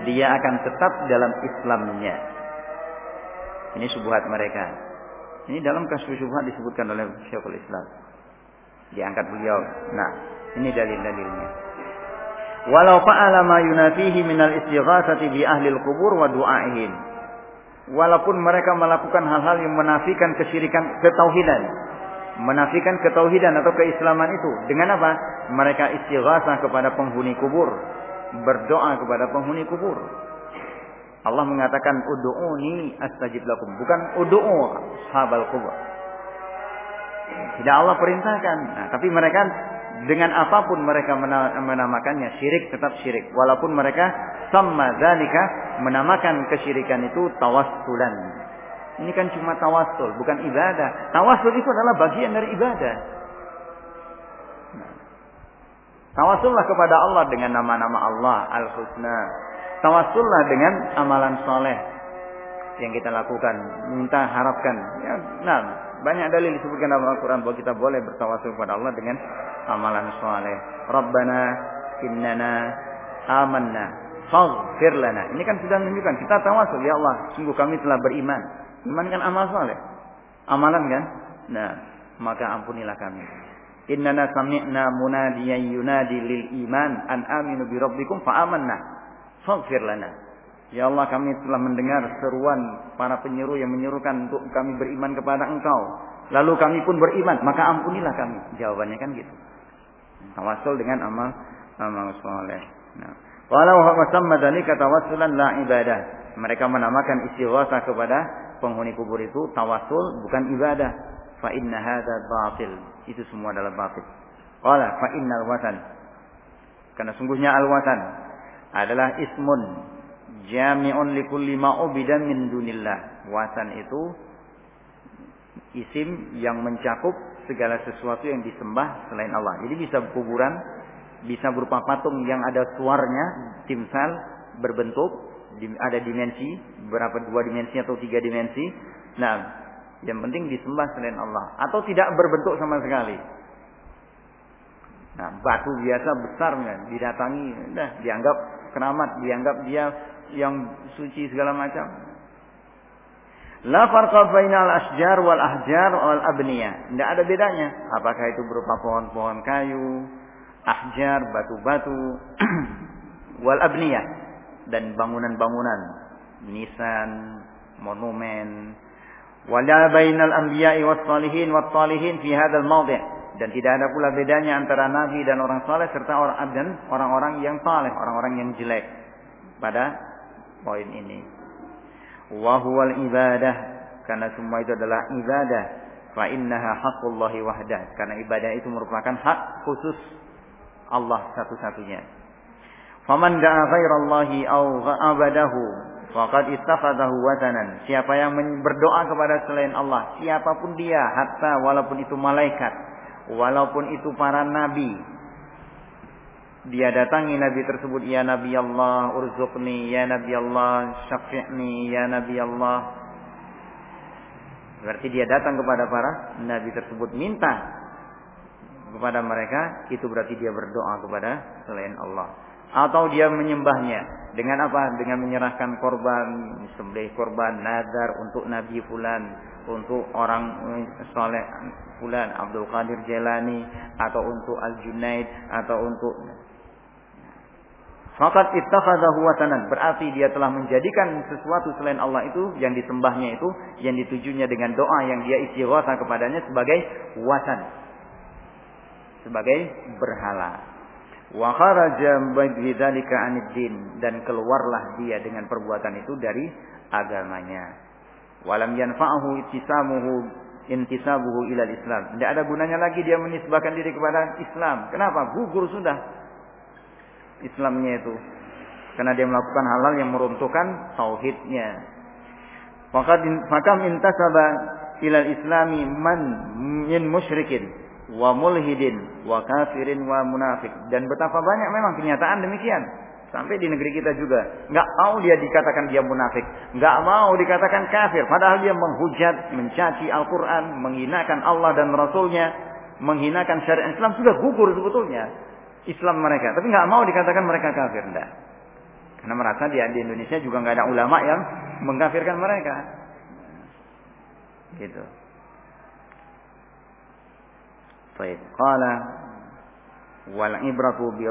dia akan tetap dalam Islamnya. Ini subuhat mereka. Ini dalam kasus syubhat disebutkan oleh Syekhul Islam. Diangkat beliau. Nah, ini dalil-dalilnya. Walau fa'ala ma yunafihi minal istighatsati bi ahli al-qubur wa du'aihim. Walaupun mereka melakukan hal-hal yang menafikan kesyirikan ketauhidan, menafikan ketauhidan atau keislaman itu dengan apa? Mereka istighatsah kepada penghuni kubur, berdoa kepada penghuni kubur. Allah mengatakan ud'uni astajib lakum, bukan ud'u sahabal kubur. Tidak Allah perintahkan. Nah, tapi mereka dengan apa pun mereka menamakannya syirik tetap syirik walaupun mereka sama dzalika menamakan kesyirikan itu tawassulan. Ini kan cuma tawassul, bukan ibadah. Tawassul itu adalah bagian dari ibadah. Tawassullah kepada Allah dengan nama-nama Allah Al-Husna, Tawassullah dengan amalan soleh yang kita lakukan, minta harapkan. Ya, nah, banyak dalil disebutkan dalam Al-Quran bahwa kita boleh bertawasul kepada Allah dengan amalan soleh. Rabbana innana amanna faghfir lana. Ini kan sudah menunjukkan kita tawasul ya Allah, sungguh kami telah beriman. Iman kan amal soleh. Amalan kan? Nah, maka ampunilah kami. Innana sami'na munadiyan yunadi lil iman an aminu bi rabbikum fa amanna. Faghfir lana. Ya Allah kami telah mendengar seruan para penyeru yang menyerukan untuk kami beriman kepada Engkau. Lalu kami pun beriman, maka ampunilah kami. Jawabannya kan gitu. Tawasul dengan amal amal soleh. Nah. Walau wasamma dzalika tawassulan la ibadah. Mereka menamakan istighatsah kepada penghuni kubur itu tawasul bukan ibadah. Fa inna hadza batil. Itu semua adalah batil. Qala fa innal watan. Karena sungguhnya al-watan adalah ismun jami'un likulli ma ubida min dunillah. Watan itu isim yang mencakup segala sesuatu yang disembah selain Allah. Jadi bisa kuburan, bisa berupa patung yang ada suaranya, timsal berbentuk, ada dimensi, berapa dua dimensi atau tiga dimensi. Nah, yang penting disembah selain Allah atau tidak berbentuk sama sekali. Nah, batu biasa besar didatangi, nah, dianggap keramat, dianggap dia yang suci segala macam. La farqa bainal asjar wal ahjar wal abniyah. Tidak ada bedanya. Apakah itu berupa pohon-pohon kayu, ahjar, batu-batu, wal abniyah dan bangunan-bangunan, nisan, monumen. Wala bainal anbiya'i was salihin was salihin fi hadzal mawdi'. Dan tidak ada pula bedanya antara nabi dan orang saleh serta orang dan orang-orang yang saleh, orang-orang yang jelek pada poin ini. Wa huwal ibadah karena semua itu adalah ibadah. Fa innaha haqqullahi wahdah karena ibadah itu merupakan hak khusus Allah satu-satunya. Faman da'a ghairallahi aw abadahu faqad ittakhadahu watanan. Siapa yang berdoa kepada selain Allah siapa pun dia hatta walaupun itu malaikat walaupun itu para nabi dia datangi Nabi tersebut, Ya Nabi Allah, urzukni, Ya Nabi Allah, syafi'ni, Ya Nabi Allah. Berarti dia datang kepada para Nabi tersebut, minta kepada mereka, itu berarti dia berdoa kepada selain Allah. Atau dia menyembahnya. Dengan apa? Dengan menyerahkan korban, sembelih korban, nazar untuk Nabi Fulan, untuk orang soleh Fulan, Abdul Qadir Jelani, atau untuk Al Junaid, atau untuk Fakat ittakhadahu watanan. Berarti dia telah menjadikan sesuatu selain Allah itu yang disembahnya itu yang ditujunya dengan doa yang dia istighatha kepadanya sebagai watan. Sebagai berhala. Wa kharaja bidzalika anid din dan keluarlah dia dengan perbuatan itu dari agamanya. Walam yanfa'uhu ittisamuhu intisabuhu ilal Islam. Tidak ada gunanya lagi dia menisbahkan diri kepada Islam. Kenapa? Gugur sudah Islamnya itu. Karena dia melakukan hal-hal yang meruntuhkan tauhidnya. Maka fakam intasaba ilal islami man min musyrikin wa mulhidin wa kafirin wa munafik. Dan betapa banyak memang kenyataan demikian. Sampai di negeri kita juga. Nggak mau dia dikatakan dia munafik. Nggak mau dikatakan kafir. Padahal dia menghujat, mencaci Al-Quran, menghinakan Allah dan Rasulnya, menghinakan syariat Islam sudah gugur sebetulnya. Islam mereka. Tapi nggak mau dikatakan mereka kafir. Enggak. Karena merasa di, Indonesia juga nggak ada ulama yang mengkafirkan mereka. Gitu. Baik. Qala wal ibratu bi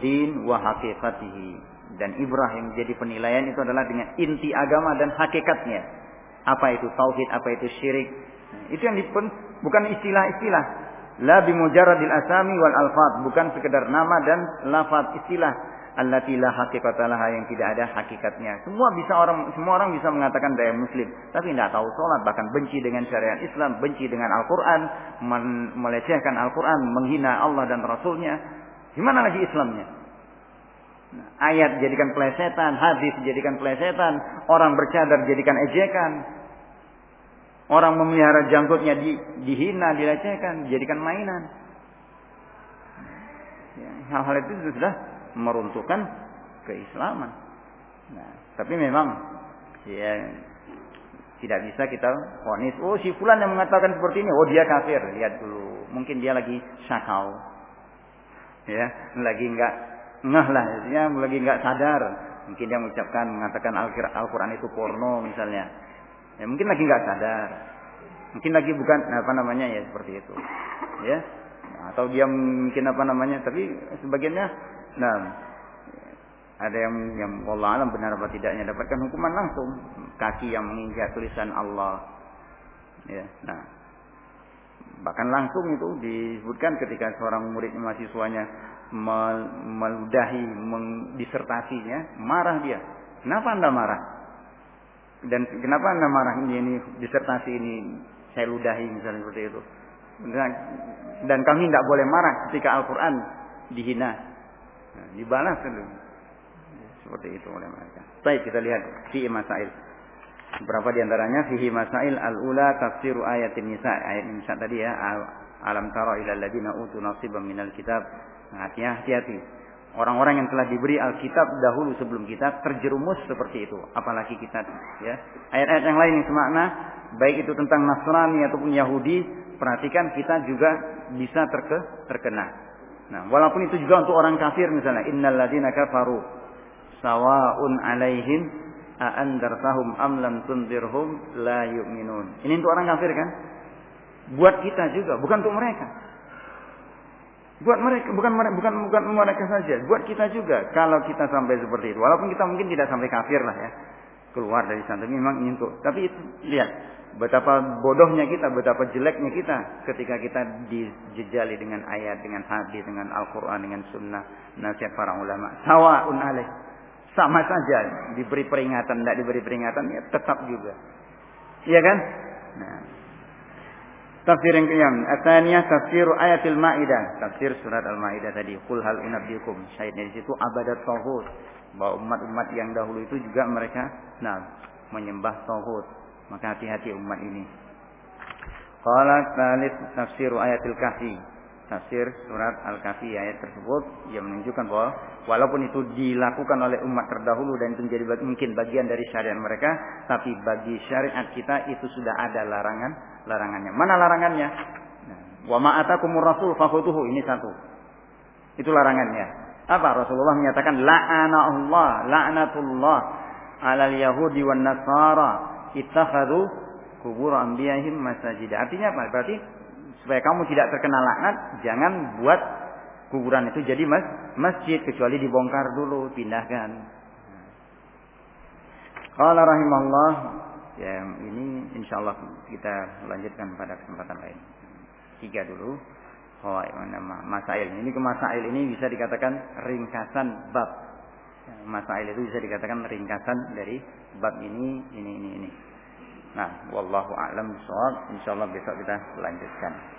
din wa haqiqatihi. Dan ibrah yang menjadi penilaian itu adalah dengan inti agama dan hakikatnya. Apa itu tauhid, apa itu syirik. itu yang dipun, bukan istilah-istilah, La bimujaradil asami wal alfat. Bukan sekedar nama dan lafaz istilah. Allati la hakikatalah yang tidak ada hakikatnya. Semua bisa orang semua orang bisa mengatakan daya muslim, tapi tidak tahu sholat, bahkan benci dengan syariat Islam, benci dengan Al-Qur'an, melecehkan Al-Qur'an, menghina Allah dan Rasulnya. Gimana lagi Islamnya? ayat jadikan pelesetan, hadis jadikan pelesetan, orang bercadar jadikan ejekan, Orang memelihara janggutnya di, dihina, dilecehkan, dijadikan mainan. Ya, hal-hal ya, itu sudah meruntuhkan keislaman. Nah, tapi memang ya tidak bisa kita ponis. Oh si fulan yang mengatakan seperti ini, oh dia kafir. Lihat dulu, mungkin dia lagi syakau, ya, lagi enggak ngah lah, ya, lagi enggak sadar. Mungkin dia mengucapkan mengatakan Al-Quran itu porno misalnya. Ya, mungkin lagi nggak sadar. Mungkin lagi bukan apa namanya ya seperti itu. Ya. atau dia mungkin apa namanya tapi sebagiannya nah ada yang yang Allah alam benar apa tidaknya dapatkan hukuman langsung kaki yang menginjak tulisan Allah ya nah bahkan langsung itu disebutkan ketika seorang murid mahasiswanya meludahi disertasinya marah dia kenapa anda marah dan kenapa anda marah ini disertasi ini saya ludahi misalnya seperti itu dan kami tidak boleh marah ketika Al-Quran dihina nah, dibalas dulu seperti itu oleh mereka. Baik, kita lihat fi masail. Berapa di antaranya fihi masail al-ula tafsiru ayatin nisa. Ayat nisa tadi ya, alam tara ila alladziina utu nasiban minal kitab. Nah, hati-hati. Orang-orang yang telah diberi Alkitab dahulu sebelum kita terjerumus seperti itu, apalagi kita ya. Ayat-ayat yang lain yang semakna baik itu tentang Nasrani ataupun Yahudi, perhatikan kita juga bisa terke, terkena. Nah, walaupun itu juga untuk orang kafir misalnya, innal ladzina kafaru sawaun alaihim a andartahum am lam tunzirhum la yu'minun. Ini untuk orang kafir kan? Buat kita juga, bukan untuk mereka. Buat mereka, bukan bukan bukan mereka saja, buat kita juga. Kalau kita sampai seperti itu, walaupun kita mungkin tidak sampai kafir lah ya, keluar dari sana, memang ini untuk. Tapi itu, lihat, betapa bodohnya kita, betapa jeleknya kita ketika kita dijejali dengan ayat, dengan hadis, dengan Al-Quran, dengan sunnah, nasihat para ulama. Sawaun alaih sama saja diberi peringatan, tidak diberi peringatan, ya tetap juga. Iya kan? Nah. Tafsir yang keenam, asalnya tafsir ayatil Maidah, tafsir surat Al-Maidah tadi. Qul hal unabbiukum. Syahidnya di situ abadat tauhid. Bahwa umat-umat yang dahulu itu juga mereka nah menyembah tauhid. Maka hati-hati umat ini. Qala tsalits tafsir ayatil kahfi tafsir surat Al-Kahfi ayat tersebut yang menunjukkan bahwa walaupun itu dilakukan oleh umat terdahulu dan itu menjadi mungkin bagian dari syariat mereka, tapi bagi syariat kita itu sudah ada larangan larangannya. Mana larangannya? Nah, wa ma'atakumur rasul fakhutuhu ini satu. Itu larangannya. Apa Rasulullah menyatakan la'ana Allah, la'natullah alal yahudi wan nasara ittakhadhu kubur anbiyahim masajid. Artinya apa? Berarti supaya kamu tidak terkena laknat, jangan buat kuburan itu jadi mas masjid kecuali dibongkar dulu, pindahkan. Qala rahimahullah, yang ini insyaallah kita lanjutkan pada kesempatan lain. Tiga dulu. Oh, masail. Ini ke masail ini bisa dikatakan ringkasan bab. Masail itu bisa dikatakan ringkasan dari bab ini, ini, ini, ini. Nah, wallahu a'lam bishawab. Insyaallah besok kita lanjutkan.